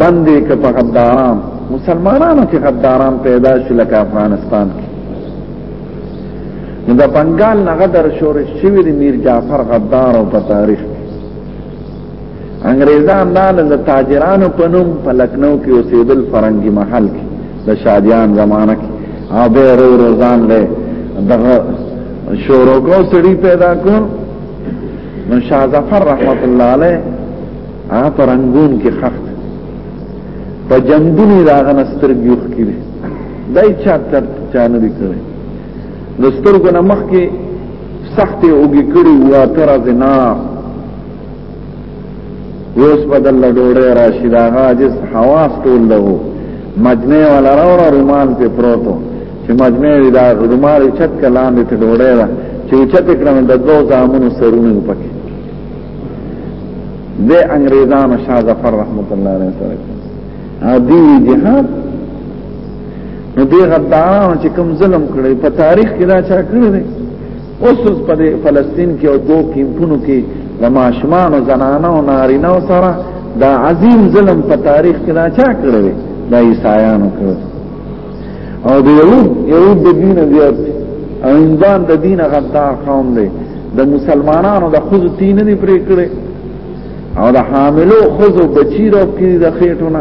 باندې که په غداران مسلمانانو کې غداران پیدا شي لکه افغانستان کې نو د بنگال نه غدر شورش شوی دی میر جعفر غدار او په تاریخ انګريزان دال د تاجرانو په نوم په لکنو کې اوسېدل فرنګي محل کې د شادیان زمانہ کې او به رو روزان له دغه شورو کو سړي پیدا کړ نو شاه ظفر رحمت الله علیه ها پرنګون کې خخت په جنگونی داغه نستر ګیوخ کې دی دای چا تر چا نه دی کړی نستر کو نه مخ کې سخت اوګي کړي وا تر زنا اوس بدل ډوړې راشي داغه جس حواس ټول له مجمع ولا راو رومان په پروتو چې مجمع دا رومال چت کلام ته ډوړې را چې چت کړم د دوه زامنو سرونه پکې دې انګريزانو شاه ظفر رحمت الله علیه سره او دی جهاد نو دې غدارانو چې کوم ظلم کړی په تاریخ کې دا چا کړی دی اوس اوس په فلسطین کې او دوه کیمپونو کې د ماشومان او زنانه او نارینه او سره دا عظیم ظلم په تاریخ کې دا چا کړی دی دا عیسایانو کړی او د یهود یهود د دین زیات او هندوان د دین غدار قوم دی د مسلمانانو د خود تین نه پرې کړي او د حاملو خود بچی رو کړي د خېټونه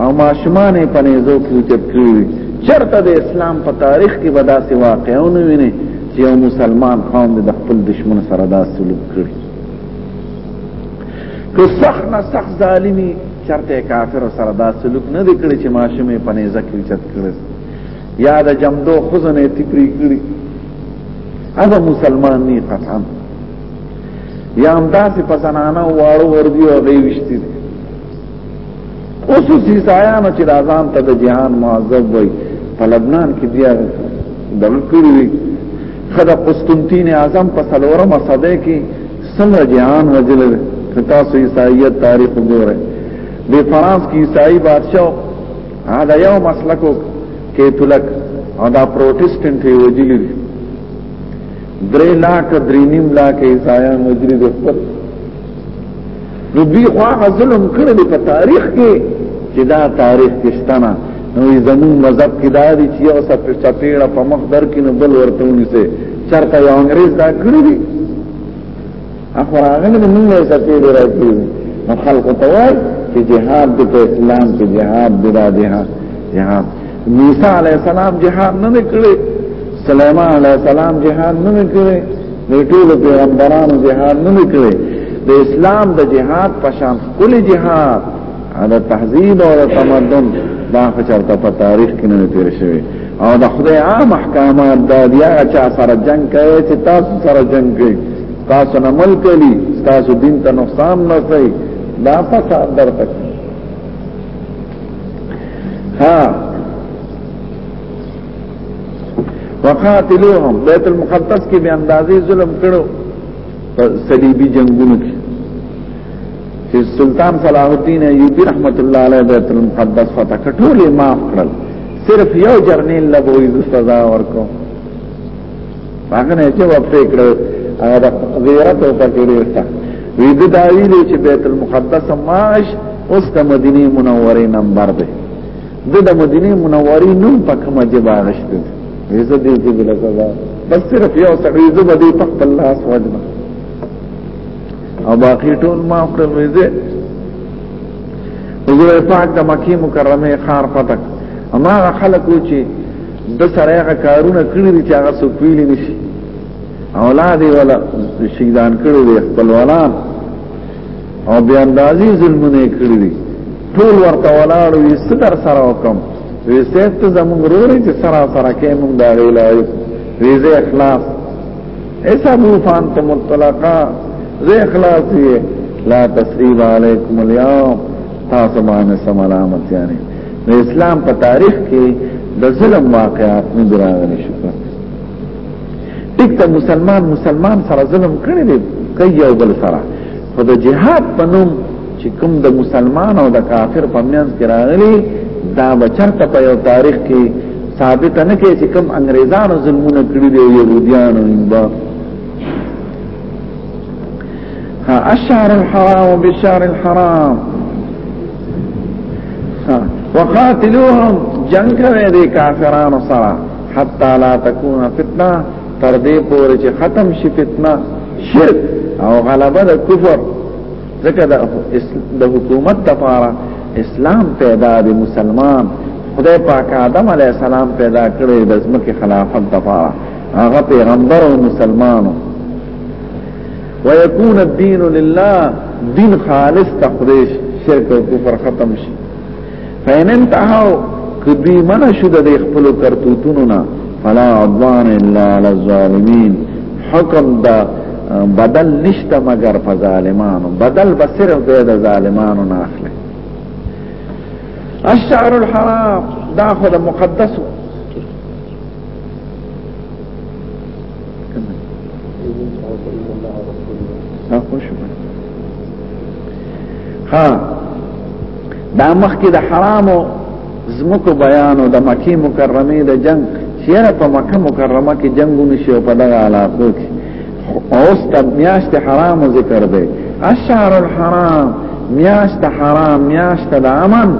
او ماشومان په نيزو کې چت کړی چرته د اسلام په تاریخ کې ودا سي واقعونه ویني چې یو مسلمان قوم د خپل دشمن سره دا سلوک کړی که سخت نه سخت ظالمی چرته کافر سره دا سلوک نه دی کړی چې ماشومې په نيزه کې چت کړی یا د جمدو خزنه تپری کړی هغه مسلمان نه قطعا یا هم داسې په زنانه واړو وردی او غي وشتي اوس چې سایانو چې راځان ته د جهان معذب وي په لبنان کې بیا دغه کړی خدا قسطنطین اعظم په سلورمه صده کې څنګه جهان وجل کتا سو عیسائیت تاریخ وګوره د فرانس کې عیسائی بادشاہ هغه یو مسلکو کیتولک او دا پروتستانت یې وجلی دي درې لاک درې نیم لاک عیسایان وجلی دي خپل نو دوی خو هغه ظلم کړی دی په تاریخ کې چې دا تاریخ کې شتنه نو زمون مذهب کې دا دی چې یو څه په چپېړه په مخ در کې نو بل ورته ونیسه چرته یو انګريز دا کړی دی اخو راغلی د مونږ یې سپېړ راکړي نو خلق ته وای چې جهاد د اسلام کې جهاد د جهاد جهاد موسی علی السلام جهاد نه کړی سليمان علی السلام جهاد نه کړی د ټول پیغمبرانو جهاد نه کړی د اسلام د جهاد پشان کل جهاد دا تهذیب او تمدن دا خو چرته په تاریخ کې نه تیر شوی او د خدای عام احکامات دا دی هغه چا سره جنگ کوي چې تاسو سره جنگ کوي تاسو نه ملک لري تاسو دین ته نقصان نه کوي دا فساد درته ها وقاتلوهم بیت المقدس کې به اندازې ظلم کړو صلیبی جنگونو کې چې سلطان صلاح الدین ایوبی رحمت الله علیه بیت المقدس فتح کټولې معاف کړل صرف یو جرنیل لګوي د سزا ورکو هغه نه چې وفه کړو هغه د غیرت او فقیریر تا وی د دایل چې بیت المقدس معاش اوس د مدینه منوره نمبر دی د مدینه منوره نوم په کومه جبا غشته وی زه دې دې بل سزا بس صرف یو سړی زبدې په خپل لاس وجبه او باقی ټول ما پر ویزه حضور پاک د مکی مکرمه خار فتح اما خلکو چې د سره هغه کارونه کړی دي چې هغه څوک ویلی نشي اولاد ولا شهیدان کړی دي خپلوانان او بیا اندازي ظلمونه کړی دي ټول ورته ولاړ وي ستر سره وکم ویسته زمونږ روري چې سره سره کې مونږ دا ویلای ویزه اخلاص ایسا بوفان تم الطلاقا زی اخلاصی لا تسریب علیکم اليوم تاسو باندې سملامت یعنی د اسلام په تاریخ کې د ظلم واقعات نه دراغلي شو ټیک ته مسلمان مسلمان سره ظلم کړی دی کوي یو بل سره خو د جهاد په نوم چې کوم د مسلمان او د کافر په منځ کې راغلي دا بچرته په یو تاریخ کې ثابت نه کې چې کوم انګريزانو ظلمونه کړی دی يهوديانو انبا ها الشهر الحرام بالشهر الحرام ها وقاتلوهم جنگ کوي دي کافرانو سره حتا لا تكون فتنه تر دې پورې چې ختم شي فتنه شرک او غلبه د کفر ځکه د حکومت لپاره اسلام پیدا دی مسلمان خدای پاک آدم علی السلام پیدا کړی د ځمکې خلافت لپاره هغه پیغمبر او مسلمانو ويكون الدين لله دين خالص تقديش شرك وكفر ختم شي فینن تهاو کدی منع شو د خپل کرتوتونو نه فلا عدوان الا علی الظالمین حکم دا بدل نشته مگر په ظالمانو بدل به صرف د ظالمانو نه اخلي الشعر الحرام دا خو د مقدسو ها دا مخکې د حرامو زمکو بیانو د مکی مکرمه د جنگ چیرې په مکه مکرمه کې جنگونه شي په دغه علاقو کې اوس د میاشت حرام ذکر دی الشهر الحرام میاشت حرام میاشت د امن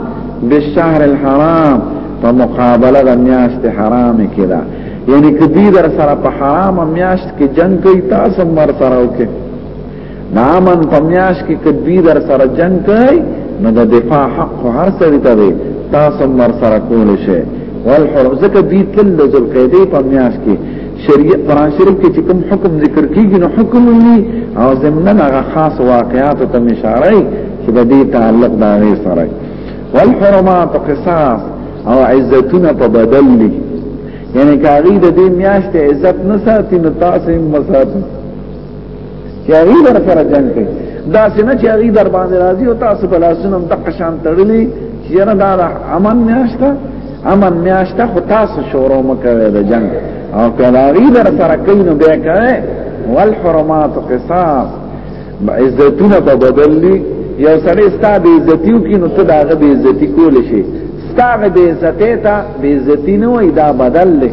بالشهر الحرام په مقابله د میاشت حرام کې ده یعنی کدی در سره په حرام میاشت کې جنگ کوي تاسو مر سره وکي نامن په میاشت کې کدی در سره جنگ کوي نو د دفاع حق هر سړي ته دی تاسو مر سره کول شي والحرم زکه دی تل د ذوالقعده په میاشت کې شریعت قرآن شریف کې چې کوم حکم ذکر کیږي نو حکم وي او زمنا هغه خاص واقعات ته اشاره کوي چې د دې تعلق دا غي سره والحرمات قصاص او عزتونه په بدل دي یعنی کاری د دې میاشت عزت نه ساتي نو تاسو هم مساتي چاری در سره جنگ کوي دا څنګه چاری در باندې راځي او تاسو په لاسونو د قشان تړلې چې نه دا امن میاشت امن میاشت خو تاسو شورو مکوي د جنگ او کاری در سره کینو به کوي والحرمات قصاص عزتونه په بدل دي یو سړی ستا بی عزتیو کی نو ته دا غ بی عزتی کول شي ستا غ بی عزتی ته بی عزتی نه وای دا بدل دی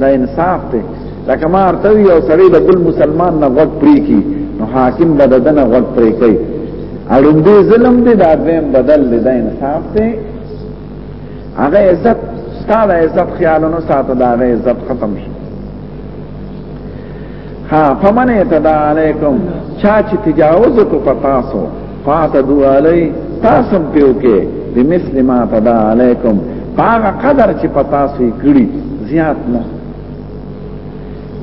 دا انصاف دی لکه ما ارته یو سړی د بل مسلمان نه غوږ پری کی نو حاکم بددن غوږ پری کوي اړوندې ظلم دی دا دویم بدل دی دا انصاف دی هغه عزت ستا د عزت خیالونو ساته دا عزت ختم شي ها فمن اعتدى عليكم چا چې تجاوز کو پتا سو فاتدو علی تاسم پیو کې بمثل ما تدا علیکم هغه قدر چې پتا سو کړی زیات نه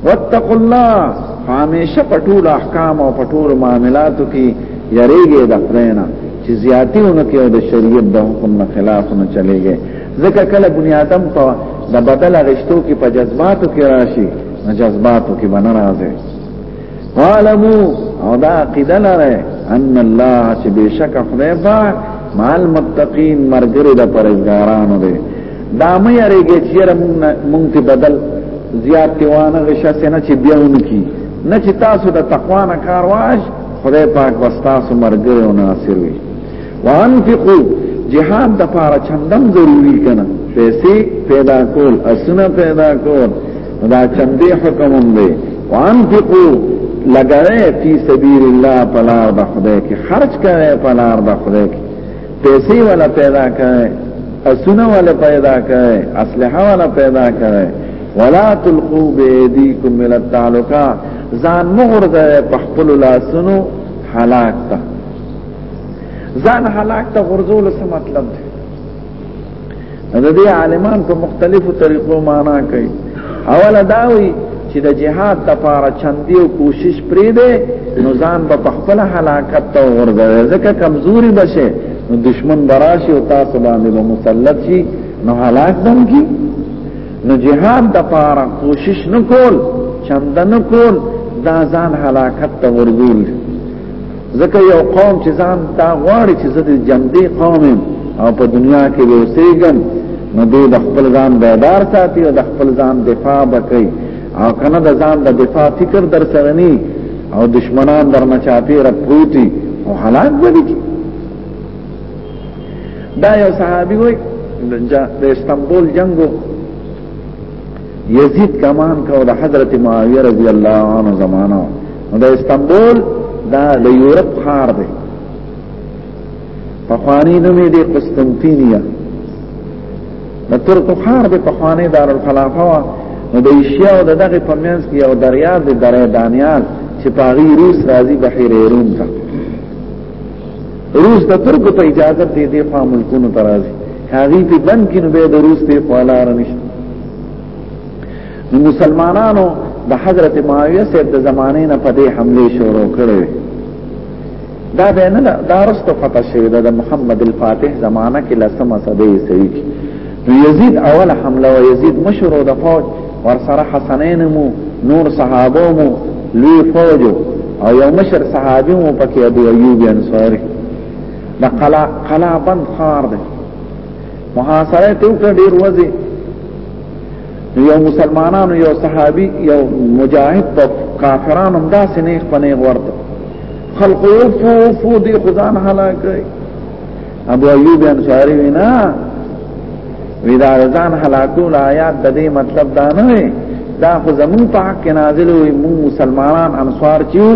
واتقوا الله همیشه پټول احکام او پټول معاملاتو کې یریږي د پرینا چې زیاتیونه کې د شریعت د حکم نه خلاف نه چلےږي ځکه کله بنیادم په د بدل غشتو کې په جذباتو کې راشي جذباتو کې بنا راځي قالمو او دا عقیده لره ان الله چې بشک خدای پاک مال متقین مرګره د پرېزګارانو دی دا مې یریږي چې مونږ ته بدل زیات دیوانه غشه سينه چې بیاون کی نه چې تاسو د تقوا نه کار واش خدای پاک واستاسو مرګره او ناصر وي وانفقو جهاد د پاره چندم ضروری کنه پیسې پیدا کول اسنه پیدا کول دا چندې حکم هم دی وانفقو لګره فی سبیل الله پلار د خدای کې خرج کړي پلار د خدای کې پیسې ولا پیدا کړي اسنه ولا پیدا کړي اسلحه ولا پیدا کړي ولا تلقوا بيديكم الى التعلقات ځان مغرضه په خپل لاسونو حالات ته ځان هلاک ته غرزول څه مطلب دی د دې عالمان په مختلفو طریقو معنا کوي اول دا وی چې د جهاد د پاره چندیو کوشش پرې دی نو ځان به په خپل هلاکت ته غرزوي ځکه کمزوري بشه نو دشمن براشي او تاسو باندې به مسلط شي نو هلاک دم کی نو جهاد د پاره کوشش نکول چند نکول دا ځان هلاکت ته ورغول ځکه یو قوم چې ځان دا غواړي چې زه د جمدي قوم او په دنیا کې به اوسېږم نو دوی د خپل ځان بیدار ساتي او د خپل ځان دفاع وکړي او کنه د ځان د دفاع فکر در سره ني او دشمنان در مچاپی را پروتي او حالات بدی کی دا یو صحابي وای د استنبول جنگو یزید کمان کو د حضرت معاویه رضی الله عنه زمانہ د استنبول دا د یورپ خار دی په خوانی نومې دی قسطنطینیه د ترکو خار دی په خوانی دارالخلافه وا نو د ایشیا او دغه په منځ کې یو دریا دی درې دانیال چې پاغي روس راځي بحیر ایرون ته روس د ترکو په اجازه ته دې خوا ملکونو ترازي هغه په بن کې نو به د روس په خلار نشته مسلمانانو د حضرت معاویه سره د زمانه نه په دې حمله شروع کړې دا به نه دا رستو فتح شوی د محمد الفاتح زمانہ کې لسمه صدې سوي یزید اول حمله و یزید مشر او د فوج ورسره حسنین مو نور صحابه مو لوی فوج او یو مشر صحابي مو پکې ابو ایوب انصاری د قلا قلا بند خار دی محاصره ته وکړ ډیر وځي یو مسلمانانو یو صحابي یو مجاهد په کافرانو داسې نه خپنه ورته خلق او فو فو دی خدان هلاکه ابو ایوب انصاری وینا ویدا ځان هلاکول آیات د دې مطلب دا نه وي دا خو زمون په حق کې نازل وي مو مسلمانان انصار چیو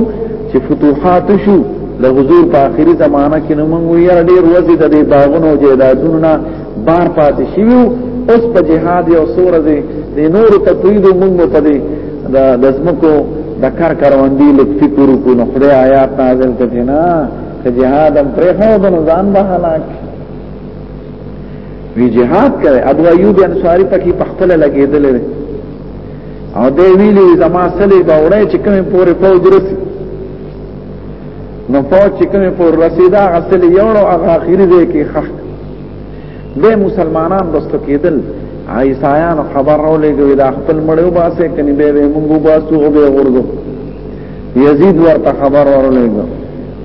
چې فتوحات شو د حضور په آخري زمانہ کې نو موږ یې ډېر وځي د دې باغونو جیدادونو نه بار پاتې شیو اوس په جهاد یو سور دي د نور تقوید موږ په دې د دزمکو د کار کاروندې لکه فکر کو نو خدای آیات نازل کړي نه که جهاد هم پریخو د نظام به هلاک وی جهاد کوي ابو ایوب انصاری پکې پختل لګیدل او دی ویلی زما سلی به وړی چې کومې پورې فوج رسی نو فوج چې کومې پورې رسیدا غسل یوړو هغه اخیری دی کې خخ به مسلمانان دوستو کېدل عیسایان خبر راولېږي دا خپل مړیو باسه کني به به مونږ باسو او به غورځو یزید ورته خبر ورولېږه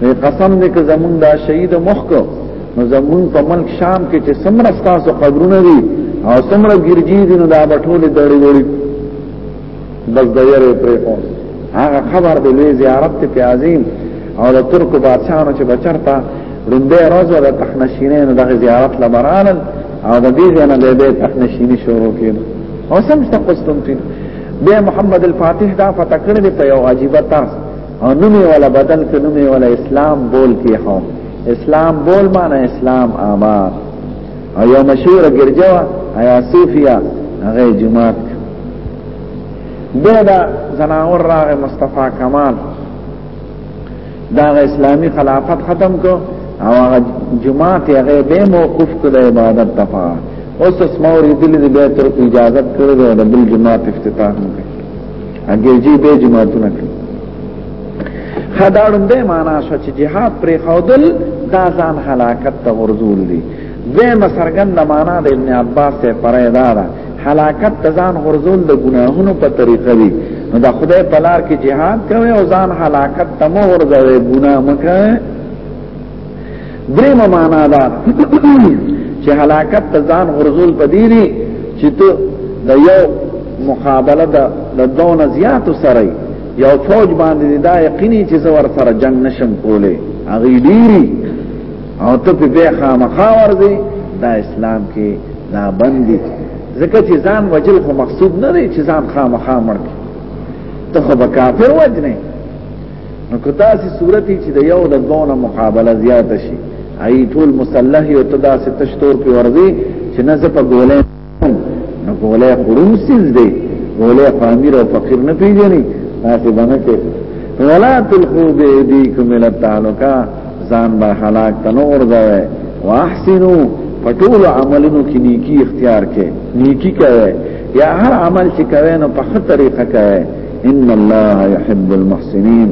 وی قسم دې که زمون دا شهید مخک نو زمون په ملک شام کې چې سمره تاسو قبرونه دي او سمره ګرځي دي نو دا بټول دړي وړي بس د یره پرې کوم هغه خبر دې لوی زیارت ته عظیم او د ترکو بادشاہانو چې بچرتا لومبه راز د تخنشینانو د زیارت لبرانل او د دې ځنه د تخنشینی شروع کړي او سم څه قسطنطین به محمد الفاتح دا فتح کړی په یو عجیب طرز او نومي ولا بدل ک نومي ولا اسلام بول کې هم اسلام بول معنی اسلام آباد او یو مشهور ګرځا یا صوفیا هغه جماعت به دا زناور راغ مصطفی کمال دا اسلامی خلافت ختم کو او هغه جمعه ته هغه به موقوف کړ عبادت تفا اوس اسماء ردل دې به تر اجازه کړو د بل جمعه افتتاح وکړي هغه جی به جمعه تونه کړ خداړم دې معنا شو چې جهاد پر خودل دا ځان هلاکت ته ورزول دي دویمه څرګنده معنا د ابن عباس ته پرې دا ده حلاکت ځان غرزول د ګناهونو په طریقه دی نو دا خدای په لار کې jihad کوي او ځان حلاکت ته مو غرزوي ګناه مکه دریمه معنا دا چې حلاکت ځان غرزول په دی دی چې ته د یو مقابله د دونه زیات سره یو فوج باندې دا یقیني چې زور سره جنگ نشم کولای هغه ډیری او ته په بیا خامخا ورځي دا اسلام کې دا بندي ځکه چې ځان وجل خو مقصود نه دی چې ځان خامخا مړ کی ته خو به کافر وجنې نو که تاسو صورتي چې د یو د دوه مقابله زیات شي ای ټول مسلح یو تدا ستشتور په ورځي چې نه زه په ګولې نو ګولې خورم سیز دی ګولې فامیر او فقیر نه پیژني تاسو باندې کې ولا تلقو بيديكم الى التعلقا ځان به هلاک تنور ځای واحسنو پټول عملونو کې نیکی اختیار کې نیکی کوي یا هر عمل چې کوي نو په خطرې کوي ان الله يحب المحسنين